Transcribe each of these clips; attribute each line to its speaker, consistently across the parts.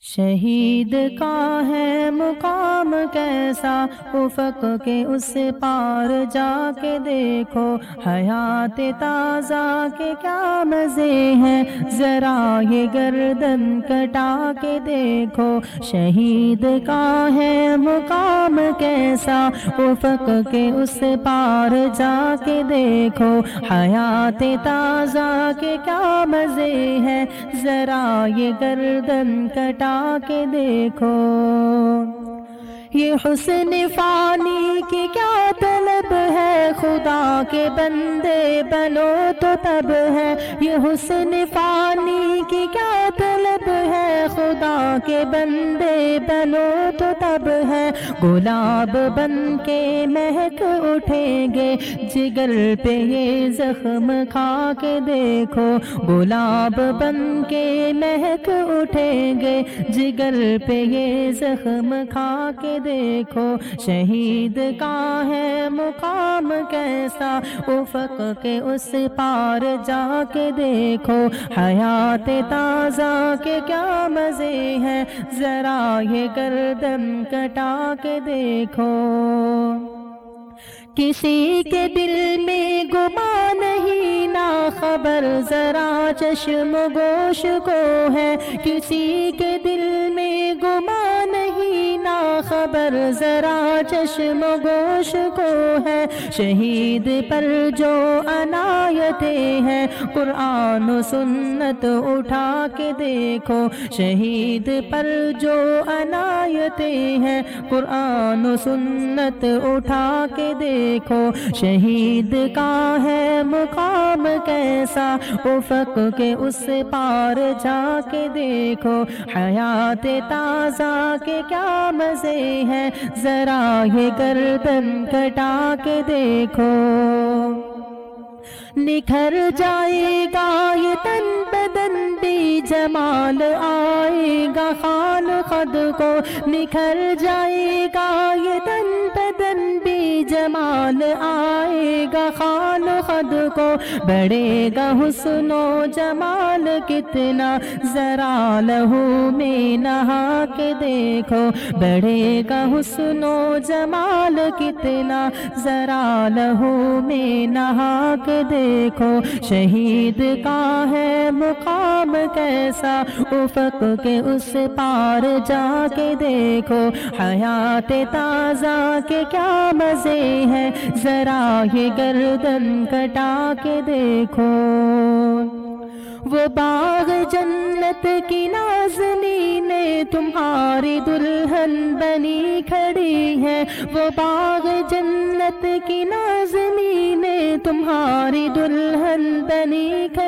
Speaker 1: شہید کا ہے مقام کیسا؟ افق کے اس پار جا کے دیکھو۔ حیات تازہ کے کیا مزے ہیں؟ ذرا یہ گردن کٹا کے دیکھو۔ شہید کا ہے مقام کیسا؟ افق کے اس پار جا کے دیکھو۔ حیات تازہ کے کیا مزے ہیں؟ ذرا یہ گردن کٹا کے دیکھو۔ یہ حسن فانی کی کیا طلب ہے؟ خدا کے بندے بنو تو تب ہے۔ یہ حسن فانی کی کیا طلب ہے؟ خدا کے بندے بنو تو تب ہے۔ گلاب بن کے مہک اٹھیں گے۔ جگر پہ یہ زخم کھا کے دیکھو۔ گلاب بن کے مہک اٹھیں گے۔ جگر پہ یہ زخم کھا کے دیکھو دیکھو، شہید کا ہے مقام کیسا؟ افق کے اس پار جا کے دیکھو، حیات تازہ کے کیا مزے ہیں؟ ذرا یہ گردن کٹا کے دیکھو۔ کسی کے دل میں گما نہیں نا خبر، ذرا چشم گوش کو ہے۔ کسی کے دل میں گما خبر ذرا چشم گوش کو ہے۔ شہید پر جو عنایتیں ہیں، قرآن و سنت اٹھا کے دیکھو۔ شہید پر جو عنایتیں ہیں، قرآن و سنت اٹھا کے دیکھو دیکھو۔ شہید کا ہے مقام کیسا؟ افق کے اس پار جا کے دیکھو۔ حیات تازہ کے کیا مزے؟ ہے ذرا یہ گردن کٹا کے دیکھو۔ نکھر جائے گا یہ تن بدن بھی جمال آئے گا۔ خان خد کو نکھر جائے گا، یہ تن بدن بھی جمال آئے گا۔ خان خد کو بڑھے گا حسن و جمال، کتنا ذرا لہو میں نہا کے دیکھو۔ بڑھے گا حسن و جمال، کتنا ذرا لہو میں نہا کے دیکھو۔ شہید کا ہے مقام کیسا، افق کے اس پار جا کے دیکھو، حیات تازہ کے کیا مزے ہیں؟ ذرا یہ گردن کٹا کے دیکھو۔ وہ باغ جنت کی نازنی نے تمہاری دلہن بنی کھڑی ہے۔ وہ باغ جنت کی نازنی نے تمہاری دلہن بنی کھڑی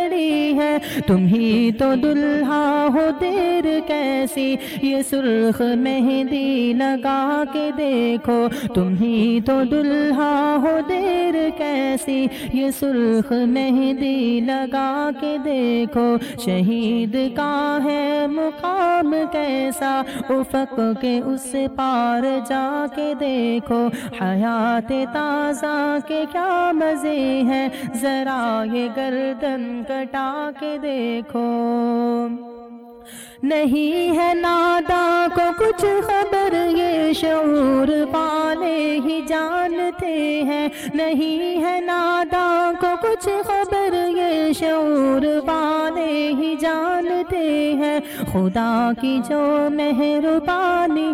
Speaker 1: تم ہی تو دلہا ہو دیر کیسی؟ یہ سرخ مہندی لگا کے دیکھو، تم ہی تو دلہا ہو دیر کیسی یہ سرخ مہندی لگا کے دیکھو، شہید کا ہے مقام کیسا؟ افق کے اس پار جا کے دیکھو، حیات تازہ کے کیا مزے ہیں؟ ذرا یہ گردن کٹا کے دیکھو۔ نہیں ہے نادا کو کچھ خبر، یہ شعور والے ہی جانتے ہیں۔ نہیں ہے نادا کو کچھ خبر، یہ شعور والے ہی جانتے ہیں۔ خدا کی جو مہربانی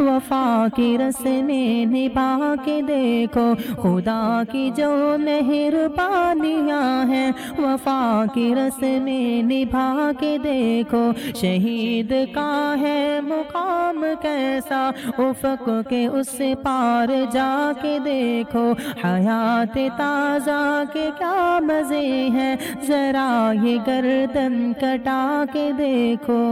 Speaker 1: وفا کی رسمیں نبھا کے دیکھو، خدا کی جو مہربانیاں ہیں، وفا کی رسمیں نبھا کے دیکھو، شہید کا ہے مقام کیسا؟ افق کے اس پار جا کے دیکھو، حیات تازہ کے کیا مزے ہیں؟ ذرا یہ گردن کٹا کے دیکھو۔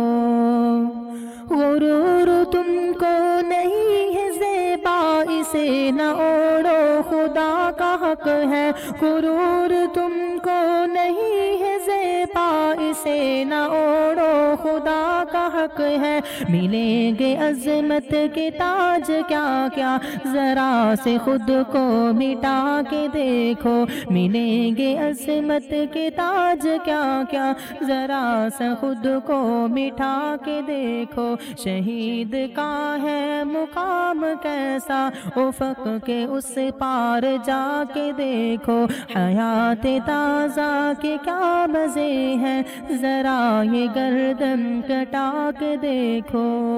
Speaker 1: غرور تم کو نہیں ہے زیبا، اسے نہ اوڑو، خدا کا حق ہے۔ غرور تم کو نہیں ہے زیبا، اسے نہ اوڑو، خدا حق ہے۔ ملیں گے عظمت کے تاج، کیا کیا؟ ذرا سے خود کو مٹا کے دیکھو۔ ملیں گے عظمت کے تاج، کیا کیا؟ ذرا سا خود کو مٹھا کے دیکھو۔ شہید کا ہے مقام کیسا؟ افق کے اس پار جا کے دیکھو۔ حیات تازہ کے کیا مزے ہیں؟ ذرا یہ گردن کٹا کے دیکھو۔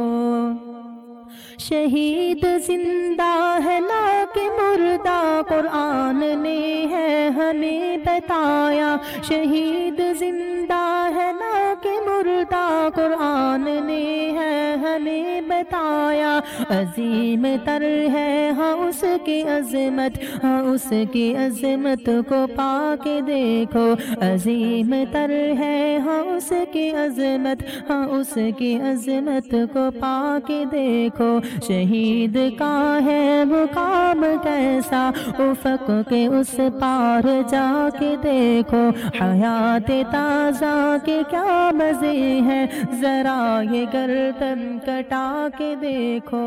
Speaker 1: شہید زندہ ہے نا کہ مردہ، قرآن نے ہے ہمیں بتایا۔ شہید زندہ ہے نا کہ مردہ، قرآن نے ہے ہمیں بتایا۔ عظیم تر ہے ہاں اس کی عظمت ہاں اس کی عظمت کو پا کے دیکھو۔ عظیم تر ہے ہاں اس کی عظمت ہاں اس کی عظمت کو پا کے دیکھو۔ شہید کا ہے مقام کیسا، افق کے اس پار جا کے دیکھو۔ حیات تازہ کے کیا مزے ہیں ذرا یہ گردن کٹا کے دیکھو۔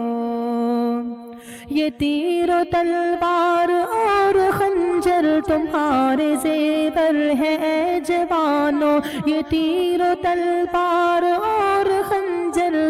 Speaker 1: یہ تیر و تلوار اور خنجر تمہارے زیور ہے اے جوانو، یہ تیر و تلوار اور خنجر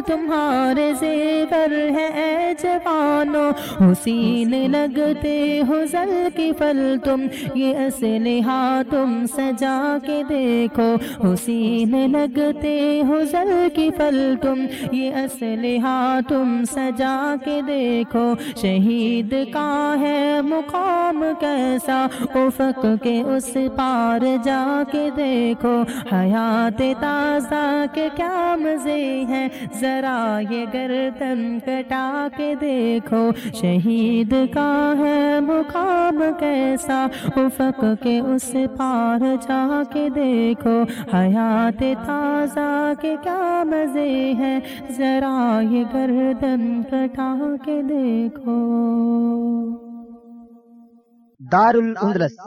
Speaker 1: تمہارے زیور ہے، اے جوانو، حسین لگتے ہو زل کی پھل تم، یہ اسلحہ تم سجا کے دیکھو، حسین لگتے ہو زل کی پھل تم، یہ اسلحہ تم سجا کے دیکھو، شہید کا ہے مقام کیسا، افق کے اس پار جا کے دیکھو، حیات تازہ کے کیا مزے ہیں ذرا یہ گردن کٹا کے دیکھو۔ شہید کا ہے مقام کیسا؟ افق کے اس پار جا کے دیکھو۔ حیات تازہ کے کیا مزے ہیں؟ ذرا یہ گردن کٹا کے دیکھو۔
Speaker 2: دار الاندلس